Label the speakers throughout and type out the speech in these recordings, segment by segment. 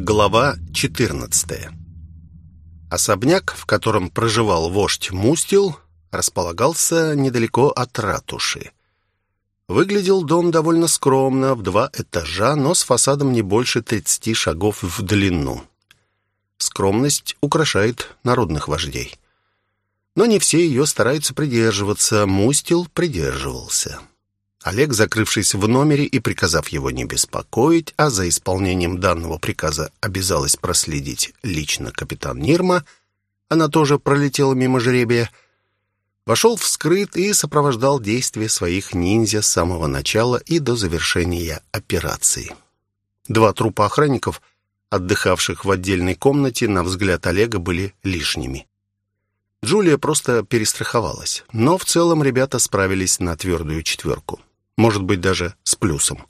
Speaker 1: Глава 14 Особняк, в котором проживал вождь Мустил, располагался недалеко от ратуши. Выглядел дом довольно скромно, в два этажа, но с фасадом не больше 30 шагов в длину. Скромность украшает народных вождей. Но не все ее стараются придерживаться, Мустил придерживался. Олег, закрывшись в номере и приказав его не беспокоить, а за исполнением данного приказа обязалась проследить лично капитан Нирма, она тоже пролетела мимо жребия, вошел в скрыт и сопровождал действия своих ниндзя с самого начала и до завершения операции. Два трупа охранников, отдыхавших в отдельной комнате, на взгляд Олега были лишними. Джулия просто перестраховалась, но в целом ребята справились на твердую четверку может быть, даже с плюсом.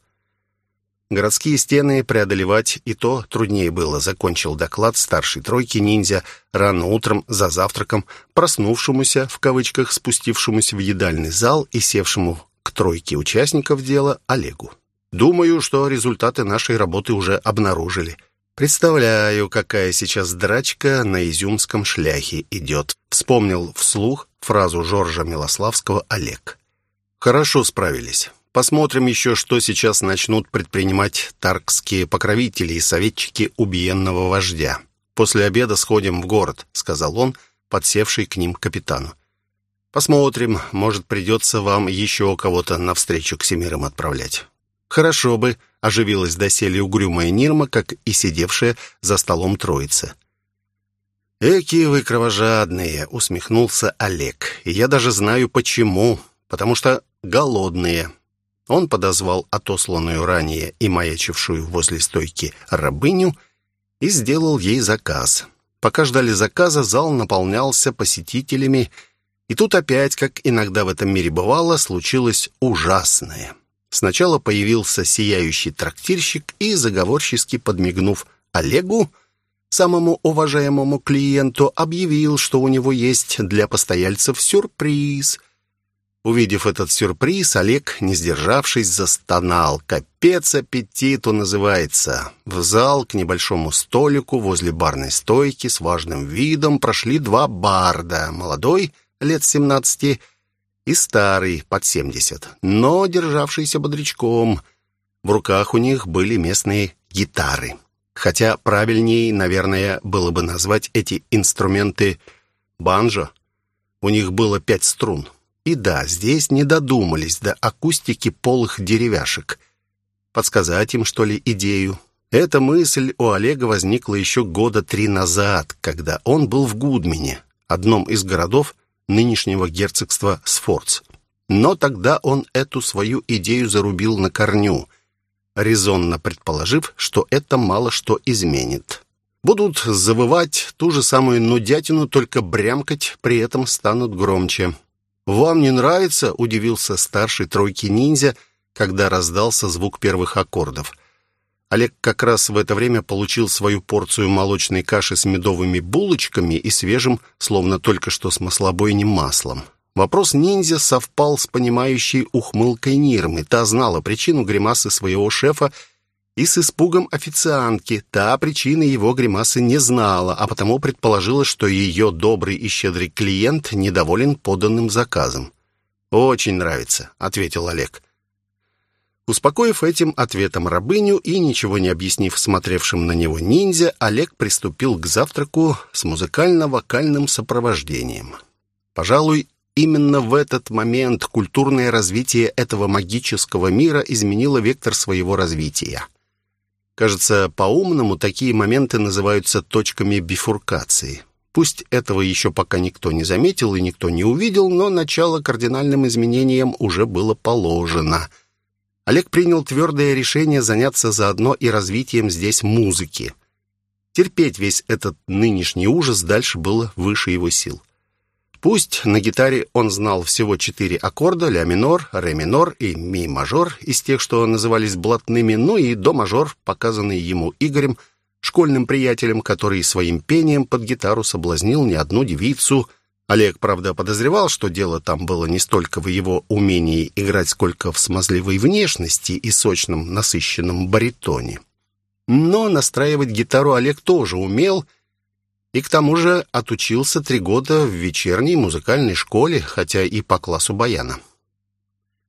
Speaker 1: Городские стены преодолевать и то труднее было, закончил доклад старшей тройки ниндзя рано утром за завтраком, проснувшемуся, в кавычках, спустившемуся в едальный зал и севшему к тройке участников дела Олегу. «Думаю, что результаты нашей работы уже обнаружили. Представляю, какая сейчас драчка на изюмском шляхе идет», вспомнил вслух фразу Жоржа Милославского Олег. «Хорошо справились. Посмотрим еще, что сейчас начнут предпринимать таркские покровители и советчики убиенного вождя. После обеда сходим в город», — сказал он, подсевший к ним капитану. «Посмотрим, может, придется вам еще кого-то навстречу к семерым отправлять». «Хорошо бы», — оживилась доселе угрюмая Нирма, как и сидевшая за столом троица. «Эки вы кровожадные», — усмехнулся Олег. «И я даже знаю, почему. Потому что голодные. Он подозвал отосланную ранее и маячившую возле стойки рабыню и сделал ей заказ. Пока ждали заказа, зал наполнялся посетителями, и тут опять, как иногда в этом мире бывало, случилось ужасное. Сначала появился сияющий трактирщик и, заговорчески подмигнув Олегу, самому уважаемому клиенту, объявил, что у него есть для постояльцев сюрприз — Увидев этот сюрприз, Олег, не сдержавшись, застонал. «Капец аппетиту называется». В зал к небольшому столику возле барной стойки с важным видом прошли два барда. Молодой, лет семнадцати, и старый, под семьдесят, но державшийся бодрячком. В руках у них были местные гитары. Хотя правильнее, наверное, было бы назвать эти инструменты банджо. У них было пять струн. И да, здесь не додумались до акустики полых деревяшек. Подсказать им, что ли, идею? Эта мысль у Олега возникла еще года три назад, когда он был в Гудмине, одном из городов нынешнего герцогства Сфорц. Но тогда он эту свою идею зарубил на корню, резонно предположив, что это мало что изменит. Будут завывать ту же самую нудятину, только брямкать при этом станут громче. «Вам не нравится?» — удивился старший тройки ниндзя, когда раздался звук первых аккордов. Олег как раз в это время получил свою порцию молочной каши с медовыми булочками и свежим, словно только что с маслобойним маслом. Вопрос ниндзя совпал с понимающей ухмылкой Нирмы. Та знала причину гримасы своего шефа и с испугом официантки. Та причины его гримасы не знала, а потому предположила, что ее добрый и щедрый клиент недоволен поданным заказом. «Очень нравится», — ответил Олег. Успокоив этим ответом рабыню и ничего не объяснив смотревшим на него ниндзя, Олег приступил к завтраку с музыкально-вокальным сопровождением. Пожалуй, именно в этот момент культурное развитие этого магического мира изменило вектор своего развития. Кажется, по-умному такие моменты называются точками бифуркации. Пусть этого еще пока никто не заметил и никто не увидел, но начало кардинальным изменениям уже было положено. Олег принял твердое решение заняться заодно и развитием здесь музыки. Терпеть весь этот нынешний ужас дальше было выше его сил. Пусть на гитаре он знал всего четыре аккорда, ля минор, ре минор и ми мажор, из тех, что назывались блатными, ну и до мажор, показанный ему Игорем, школьным приятелем, который своим пением под гитару соблазнил не одну девицу. Олег, правда, подозревал, что дело там было не столько в его умении играть, сколько в смазливой внешности и сочном насыщенном баритоне. Но настраивать гитару Олег тоже умел и к тому же отучился три года в вечерней музыкальной школе, хотя и по классу баяна.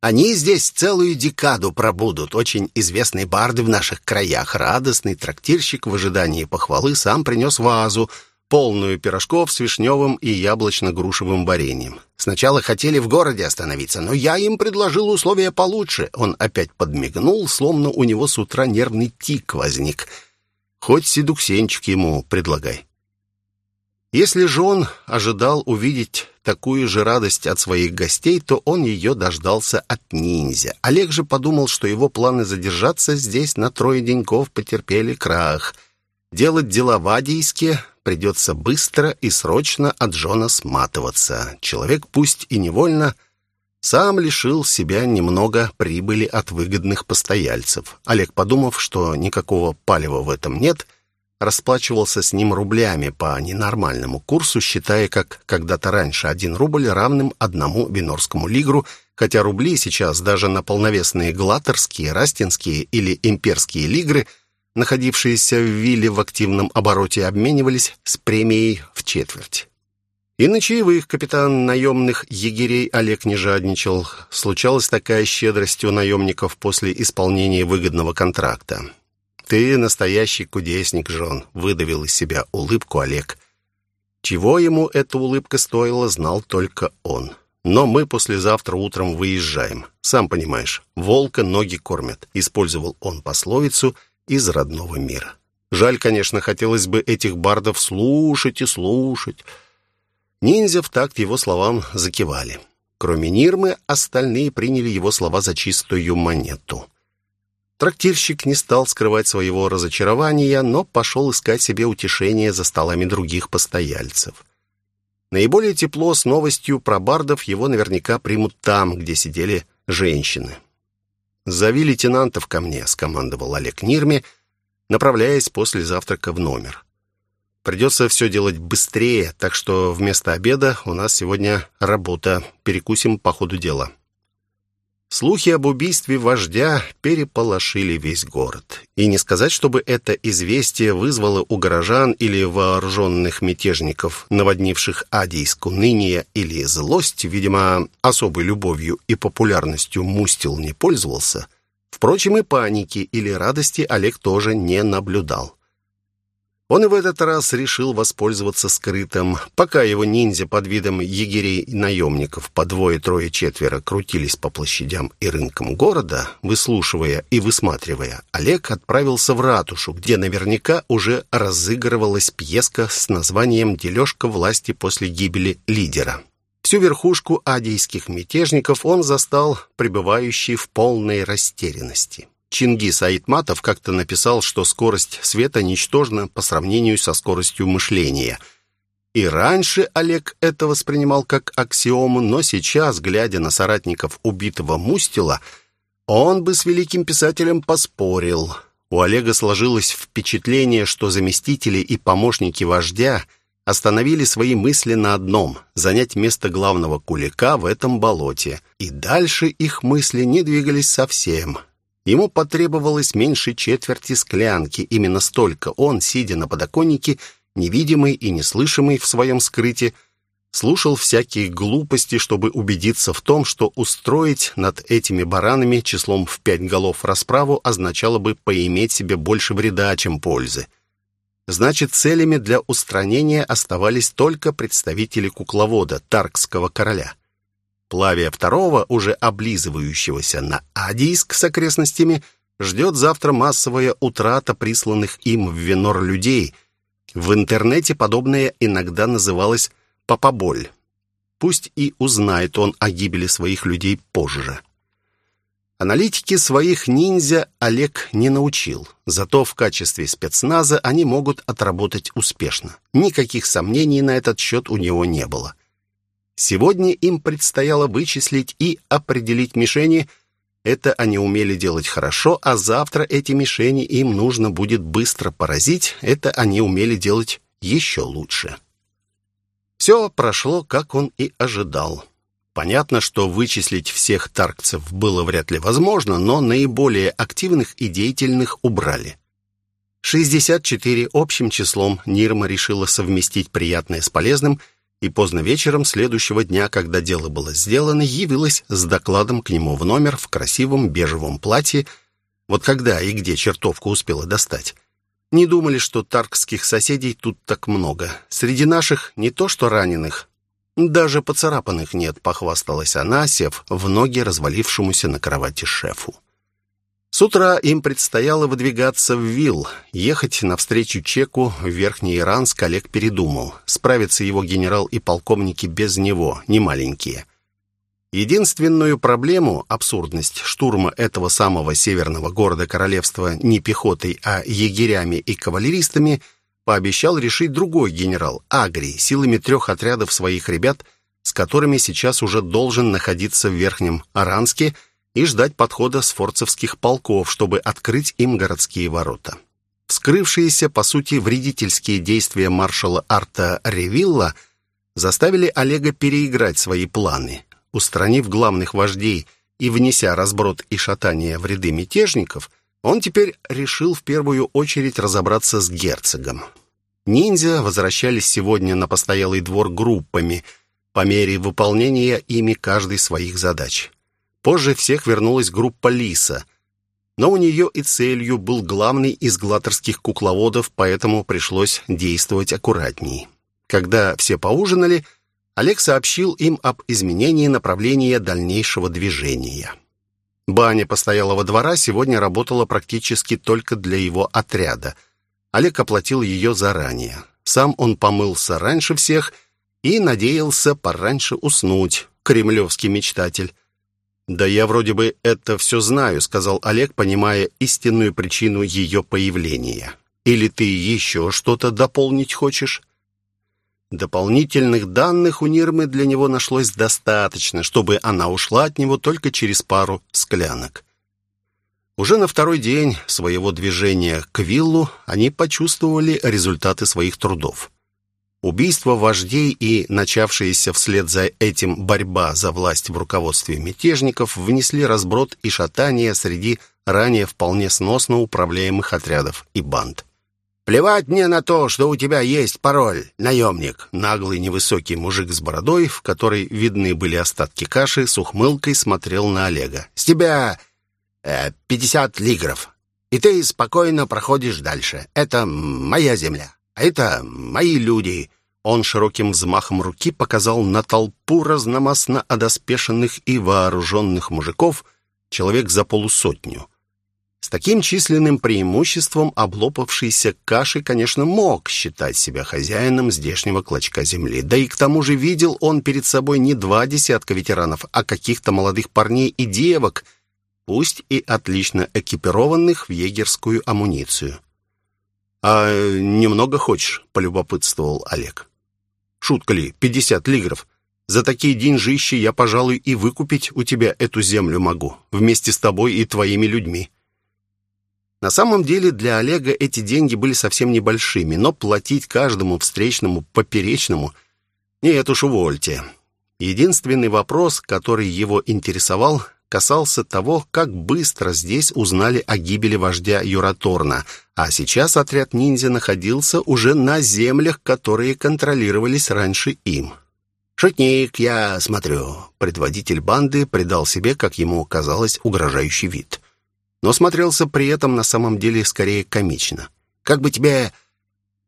Speaker 1: Они здесь целую декаду пробудут. Очень известные барды в наших краях. Радостный трактирщик в ожидании похвалы сам принес вазу, полную пирожков с вишневым и яблочно-грушевым вареньем. Сначала хотели в городе остановиться, но я им предложил условия получше. Он опять подмигнул, словно у него с утра нервный тик возник. Хоть седуксенчик ему предлагай. Если же он ожидал увидеть такую же радость от своих гостей, то он ее дождался от ниндзя. Олег же подумал, что его планы задержаться здесь на трое деньков потерпели крах. Делать дела в Адийске придется быстро и срочно от Джона сматываться. Человек, пусть и невольно, сам лишил себя немного прибыли от выгодных постояльцев. Олег, подумав, что никакого палева в этом нет, — расплачивался с ним рублями по ненормальному курсу, считая, как когда-то раньше, один рубль равным одному винорскому лигру, хотя рубли сейчас даже на полновесные глаторские, растинские или имперские лигры, находившиеся в вилле в активном обороте, обменивались с премией в четверть. И на чаевых капитан наемных егерей Олег не жадничал. Случалась такая щедрость у наемников после исполнения выгодного контракта. «Ты настоящий кудесник, Жон», — выдавил из себя улыбку Олег. Чего ему эта улыбка стоила, знал только он. «Но мы послезавтра утром выезжаем. Сам понимаешь, волка ноги кормят», — использовал он пословицу из родного мира. Жаль, конечно, хотелось бы этих бардов слушать и слушать. Ниндзя в такт его словам закивали. Кроме Нирмы, остальные приняли его слова за чистую монету — Трактирщик не стал скрывать своего разочарования, но пошел искать себе утешение за столами других постояльцев. Наиболее тепло с новостью про бардов его наверняка примут там, где сидели женщины. «Зови лейтенантов ко мне», — скомандовал Олег Нирме, направляясь после завтрака в номер. «Придется все делать быстрее, так что вместо обеда у нас сегодня работа. Перекусим по ходу дела». Слухи об убийстве вождя переполошили весь город. И не сказать, чтобы это известие вызвало у горожан или вооруженных мятежников, наводнивших Адийск, уныние или злость, видимо, особой любовью и популярностью Мустил не пользовался. Впрочем, и паники или радости Олег тоже не наблюдал. Он и в этот раз решил воспользоваться скрытым. Пока его ниндзя под видом егерей-наемников по двое-трое-четверо крутились по площадям и рынкам города, выслушивая и высматривая, Олег отправился в ратушу, где наверняка уже разыгрывалась пьеска с названием «Дележка власти после гибели лидера». Всю верхушку адийских мятежников он застал пребывающий в полной растерянности. Чингис Айтматов как-то написал, что скорость света ничтожна по сравнению со скоростью мышления. И раньше Олег это воспринимал как аксиому, но сейчас, глядя на соратников убитого Мустила, он бы с великим писателем поспорил. У Олега сложилось впечатление, что заместители и помощники вождя остановили свои мысли на одном — занять место главного кулика в этом болоте. И дальше их мысли не двигались совсем — Ему потребовалось меньше четверти склянки. Именно столько он, сидя на подоконнике, невидимый и неслышимый в своем скрытии, слушал всякие глупости, чтобы убедиться в том, что устроить над этими баранами числом в пять голов расправу означало бы поиметь себе больше вреда, чем пользы. Значит, целями для устранения оставались только представители кукловода, Таркского короля. Плавия II, уже облизывающегося на Адийск с окрестностями, ждет завтра массовая утрата присланных им в Венор людей. В интернете подобное иногда называлось «папаболь». Пусть и узнает он о гибели своих людей позже. Аналитики своих ниндзя Олег не научил, зато в качестве спецназа они могут отработать успешно. Никаких сомнений на этот счет у него не было. Сегодня им предстояло вычислить и определить мишени. Это они умели делать хорошо, а завтра эти мишени им нужно будет быстро поразить. Это они умели делать еще лучше. Все прошло, как он и ожидал. Понятно, что вычислить всех таркцев было вряд ли возможно, но наиболее активных и деятельных убрали. 64 общим числом Нирма решила совместить приятное с полезным и поздно вечером следующего дня, когда дело было сделано, явилась с докладом к нему в номер в красивом бежевом платье. Вот когда и где чертовку успела достать. Не думали, что таркских соседей тут так много. Среди наших не то что раненых, даже поцарапанных нет, похвасталась она, сев в ноги развалившемуся на кровати шефу. С утра им предстояло выдвигаться в Вилл. Ехать навстречу Чеку в Верхний Иранск Олег передумал. Справятся его генерал и полковники без него, не маленькие. Единственную проблему, абсурдность штурма этого самого северного города королевства не пехотой, а егерями и кавалеристами, пообещал решить другой генерал, Агри, силами трех отрядов своих ребят, с которыми сейчас уже должен находиться в Верхнем Аранске – и ждать подхода сфорцевских полков, чтобы открыть им городские ворота. Вскрывшиеся, по сути, вредительские действия маршала Арта Ревилла заставили Олега переиграть свои планы. Устранив главных вождей и внеся разброд и шатание в ряды мятежников, он теперь решил в первую очередь разобраться с герцогом. Ниндзя возвращались сегодня на постоялый двор группами, по мере выполнения ими каждой своих задач. Позже всех вернулась группа Лиса. Но у нее и целью был главный из глаторских кукловодов, поэтому пришлось действовать аккуратней. Когда все поужинали, Олег сообщил им об изменении направления дальнейшего движения. Баня постоялого двора сегодня работала практически только для его отряда. Олег оплатил ее заранее. Сам он помылся раньше всех и надеялся пораньше уснуть, кремлевский мечтатель. «Да я вроде бы это все знаю», — сказал Олег, понимая истинную причину ее появления. «Или ты еще что-то дополнить хочешь?» Дополнительных данных у Нирмы для него нашлось достаточно, чтобы она ушла от него только через пару склянок. Уже на второй день своего движения к виллу они почувствовали результаты своих трудов. Убийство вождей и начавшаяся вслед за этим борьба за власть в руководстве мятежников внесли разброд и шатание среди ранее вполне сносно управляемых отрядов и банд. «Плевать мне на то, что у тебя есть пароль, наемник!» Наглый невысокий мужик с бородой, в которой видны были остатки каши, с ухмылкой смотрел на Олега. «С тебя э, лигров, и ты спокойно проходишь дальше. Это моя земля». А это мои люди». Он широким взмахом руки показал на толпу разномастно одоспешенных и вооруженных мужиков, человек за полусотню. С таким численным преимуществом облопавшийся каши, конечно, мог считать себя хозяином здешнего клочка земли. Да и к тому же видел он перед собой не два десятка ветеранов, а каких-то молодых парней и девок, пусть и отлично экипированных в егерскую амуницию. «А немного хочешь?» — полюбопытствовал Олег. «Шутка ли, пятьдесят лигров. За такие деньжищи я, пожалуй, и выкупить у тебя эту землю могу, вместе с тобой и твоими людьми». На самом деле для Олега эти деньги были совсем небольшими, но платить каждому встречному поперечному нет уж увольте. Единственный вопрос, который его интересовал, касался того, как быстро здесь узнали о гибели вождя Юраторна, а сейчас отряд ниндзя находился уже на землях, которые контролировались раньше им. «Шутник, я смотрю». Предводитель банды придал себе, как ему казалось, угрожающий вид. Но смотрелся при этом на самом деле скорее комично. «Как бы тебе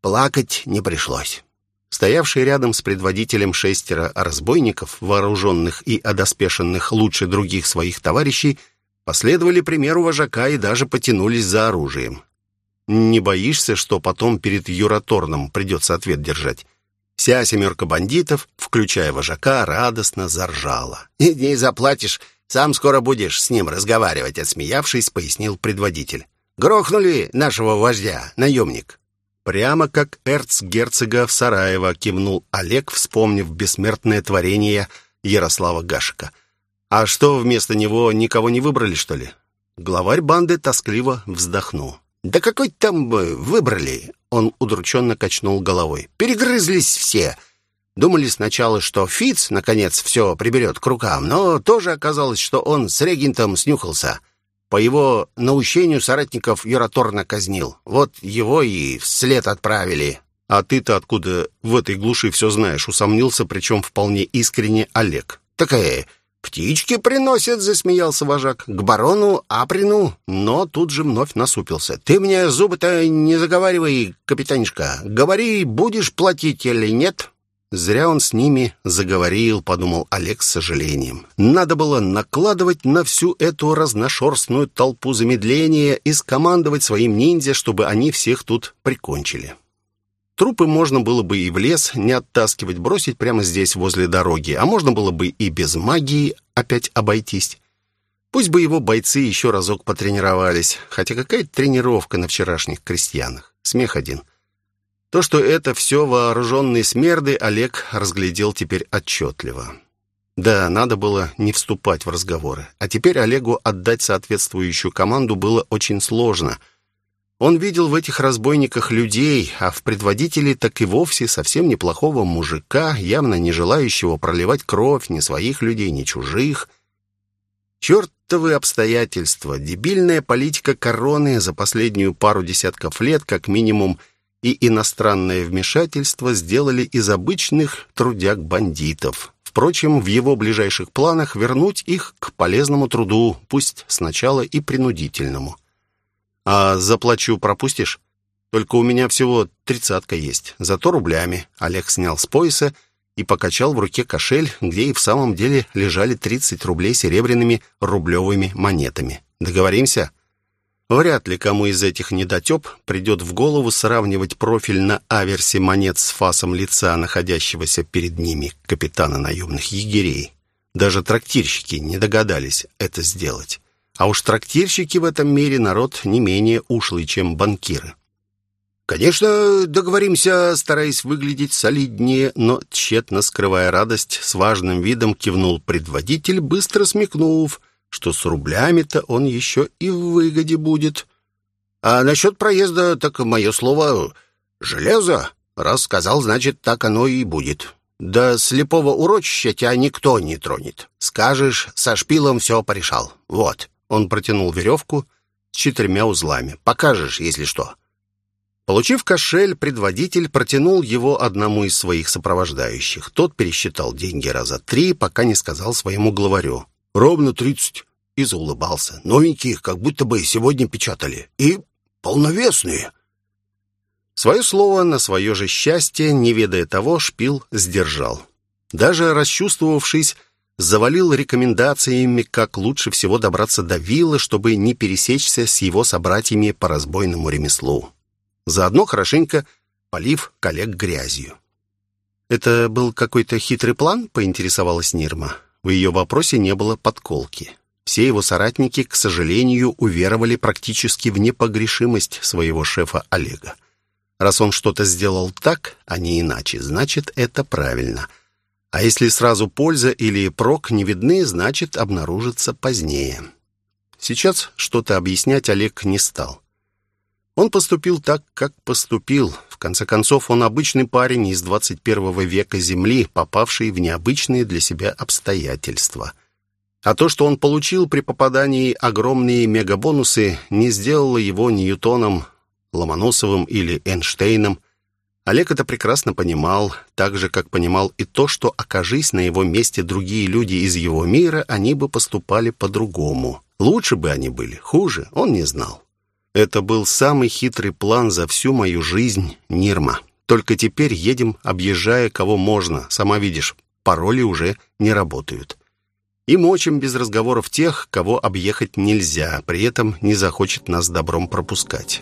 Speaker 1: плакать не пришлось». Стоявшие рядом с предводителем шестеро разбойников, вооруженных и одоспешенных лучше других своих товарищей, последовали примеру вожака и даже потянулись за оружием. Не боишься, что потом перед Юраторном придется ответ держать? Вся семерка бандитов, включая вожака, радостно заржала. «И не заплатишь, сам скоро будешь с ним разговаривать», отсмеявшись, пояснил предводитель. «Грохнули нашего вождя, наемник». Прямо как эрцгерцога в Сараево кивнул Олег, вспомнив бессмертное творение Ярослава Гашика. А что, вместо него никого не выбрали, что ли? Главарь банды тоскливо вздохнул. «Да какой там э, выбрали?» Он удрученно качнул головой. «Перегрызлись все. Думали сначала, что Фиц наконец, все приберет к рукам, но тоже оказалось, что он с регентом снюхался. По его наущению соратников Юраторна казнил. Вот его и вслед отправили. А ты-то откуда в этой глуши все знаешь? Усомнился, причем вполне искренне Олег. Такая «Птички приносят», — засмеялся вожак. «К барону Априну». Но тут же вновь насупился. «Ты мне зубы-то не заговаривай, капитанишка. Говори, будешь платить или нет?» Зря он с ними заговорил, подумал Олег с сожалением. Надо было накладывать на всю эту разношерстную толпу замедления и скомандовать своим ниндзя, чтобы они всех тут прикончили. Трупы можно было бы и в лес не оттаскивать, бросить прямо здесь, возле дороги, а можно было бы и без магии опять обойтись. Пусть бы его бойцы еще разок потренировались, хотя какая тренировка на вчерашних крестьянах. Смех один. То, что это все вооруженные смерды, Олег разглядел теперь отчетливо. Да, надо было не вступать в разговоры. А теперь Олегу отдать соответствующую команду было очень сложно. Он видел в этих разбойниках людей, а в предводителе так и вовсе совсем неплохого мужика, явно не желающего проливать кровь ни своих людей, ни чужих. Чертовы обстоятельства, дебильная политика короны за последнюю пару десятков лет, как минимум, — и иностранное вмешательство сделали из обычных трудяг-бандитов. Впрочем, в его ближайших планах вернуть их к полезному труду, пусть сначала и принудительному. «А заплачу пропустишь? Только у меня всего тридцатка есть, зато рублями». Олег снял с пояса и покачал в руке кошель, где и в самом деле лежали 30 рублей серебряными рублевыми монетами. «Договоримся?» Вряд ли кому из этих недотеп придет в голову сравнивать профиль на аверсе монет с фасом лица, находящегося перед ними капитана наемных егерей. Даже трактирщики не догадались это сделать. А уж трактирщики в этом мире народ не менее ушлый, чем банкиры. «Конечно, договоримся», стараясь выглядеть солиднее, но тщетно скрывая радость, с важным видом кивнул предводитель, быстро смекнув – что с рублями-то он еще и в выгоде будет. А насчет проезда, так мое слово «железо». Раз сказал, значит, так оно и будет. До слепого урочища тебя никто не тронет. Скажешь, со шпилом все порешал. Вот. Он протянул веревку с четырьмя узлами. Покажешь, если что. Получив кошель, предводитель протянул его одному из своих сопровождающих. Тот пересчитал деньги раза три, пока не сказал своему главарю. Ровно тридцать. И заулыбался. Новенькие, как будто бы сегодня печатали. И полновесные. Свое слово на свое же счастье, не ведая того, шпил сдержал. Даже расчувствовавшись, завалил рекомендациями, как лучше всего добраться до виллы, чтобы не пересечься с его собратьями по разбойному ремеслу. Заодно хорошенько полив коллег грязью. «Это был какой-то хитрый план?» — поинтересовалась Нирма. В ее вопросе не было подколки. Все его соратники, к сожалению, уверовали практически в непогрешимость своего шефа Олега. Раз он что-то сделал так, а не иначе, значит, это правильно. А если сразу польза или прок не видны, значит, обнаружится позднее. Сейчас что-то объяснять Олег не стал. Он поступил так, как поступил. В конце концов, он обычный парень из 21 века Земли, попавший в необычные для себя обстоятельства. А то, что он получил при попадании огромные мегабонусы, не сделало его Ньютоном, Ломоносовым или Эйнштейном. Олег это прекрасно понимал, так же, как понимал и то, что, окажись на его месте другие люди из его мира, они бы поступали по-другому. Лучше бы они были, хуже он не знал. Это был самый хитрый план за всю мою жизнь, Нирма. Только теперь едем, объезжая кого можно. Сама видишь, пароли уже не работают. И мочим без разговоров тех, кого объехать нельзя, при этом не захочет нас добром пропускать.